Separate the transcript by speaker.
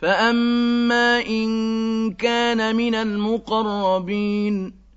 Speaker 1: فَأَمَّا إِن كَانَ مِنَ الْمُقَرَّبِينَ